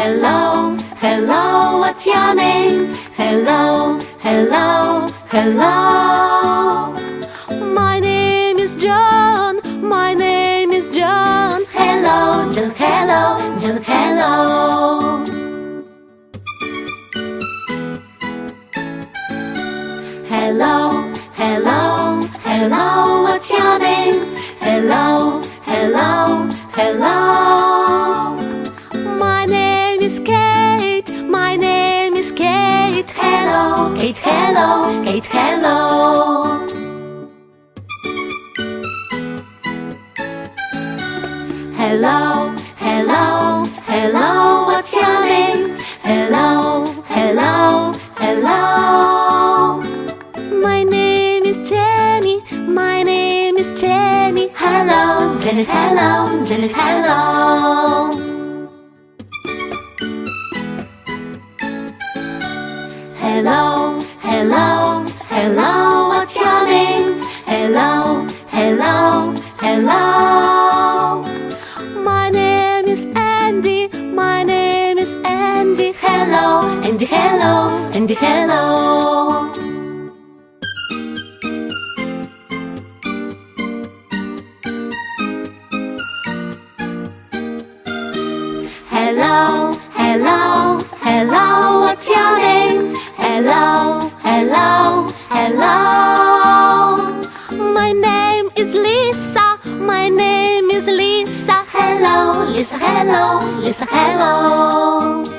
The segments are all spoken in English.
hello, hello, what's your name? Hello, hello, hello. My name is John. My name is John. Hello, John, hello, John, hello. Hello, hello, hello, what's your name? Hello, Janet, hello. Hello, hello, hello, what's your name? Hello, hello, hello. Hello, hello, hello, what's your name? Hello, hello, hello. My name is Lisa. My name is Lisa. Hello, Lisa, hello, Lisa, hello.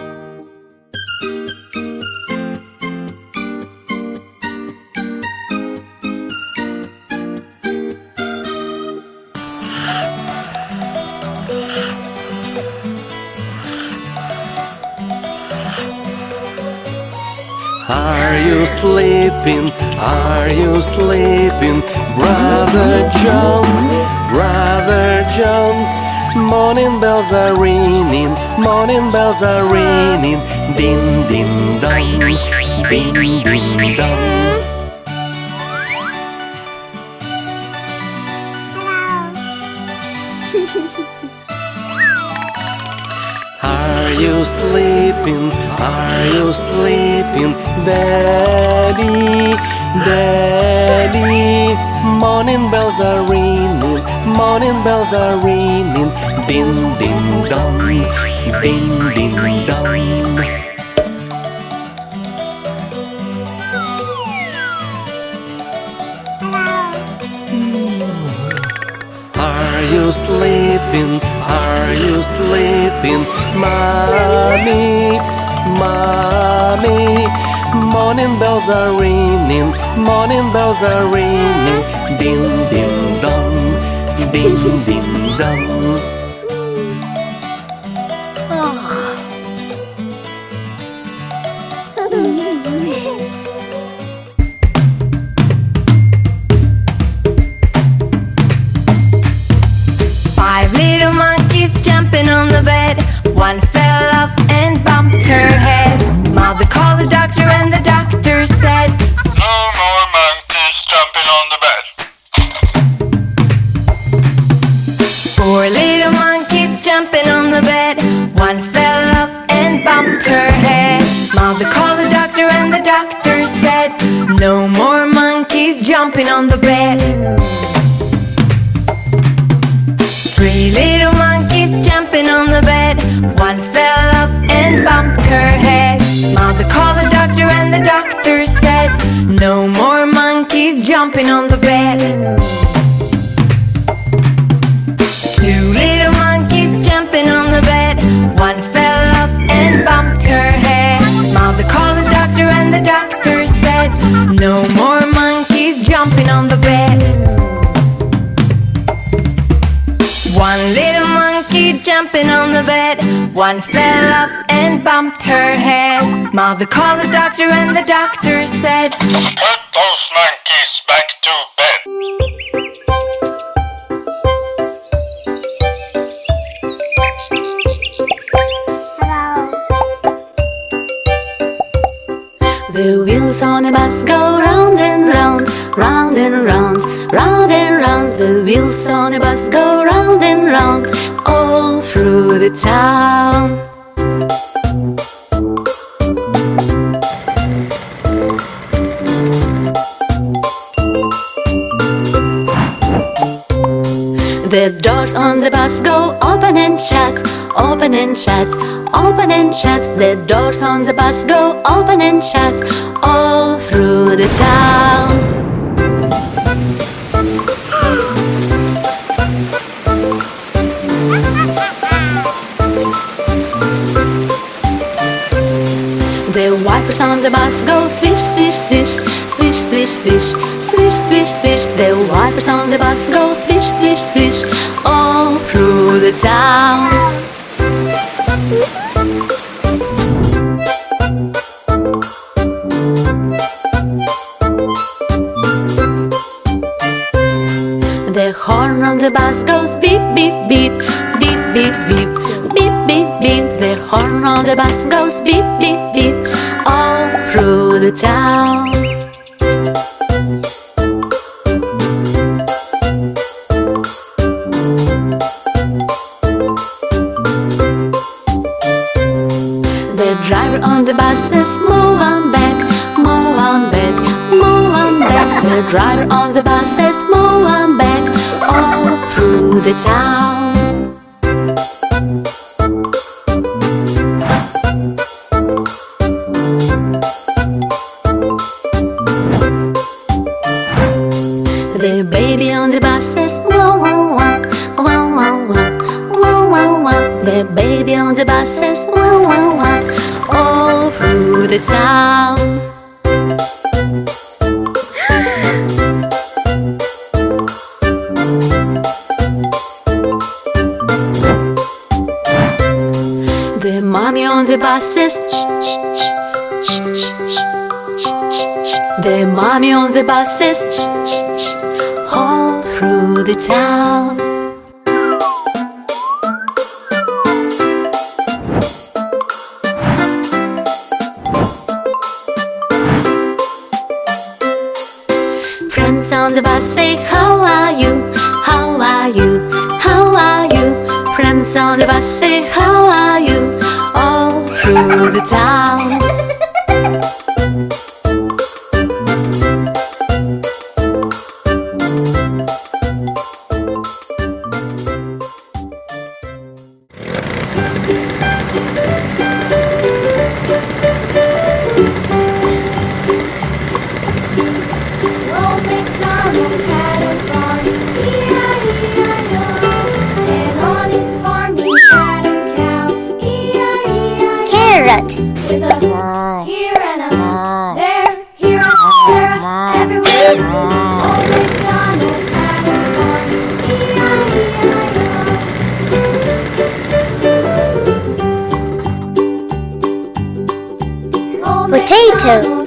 Are you sleeping? Are you sleeping? Brother John, Brother John. Morning bells are ringing, morning bells are ringing. Ding, ding, dong, ding, ding, dong. Are you sleeping? Are you sleeping? Daddy, Daddy. Morning bells are ringing, morning bells are ringing. Ding, ding, dong, ding, ding, dong. Are you sleeping? Are you sleeping? Mommy, mommy. Morning bells are ringing, morning bells are ringing. Ding, ding, dong, ding, ding, dong. Jumping on the bed. Three little monkeys jumping on the bed. One fell off and bumped her head. Mother called the doctor, and the doctor said, No more monkeys jumping on the head. Mother called the doctor, and the doctor said, Put those monkeys back to bed. The wheels on a bus go round and round, round and round, round and round. The wheels on a bus go round and round, all through the town. The doors on the bus go open and shut, open and shut, open and shut. The doors on the bus go open and shut all through the town. The wipers on the bus go swish, swish, swish, swish, swish, swish, swish, swish, swish. The wipers on the bus go swish, swish, swish, all through the town. The horn on the bus goes beep, beep, beep, beep, beep, beep, beep, beep, beep. The horn on the bus goes beep, beep, beep, all through the town. On the bus says, Move on back, move on back, move on back. The driver on the bus says, Move on back, all through the town. Shh. The mommy on the bus says, shh, shh, shh, all through the town. Friends on the bus say, How are you? How are you? How are you? Friends on the bus say, How time. Potato.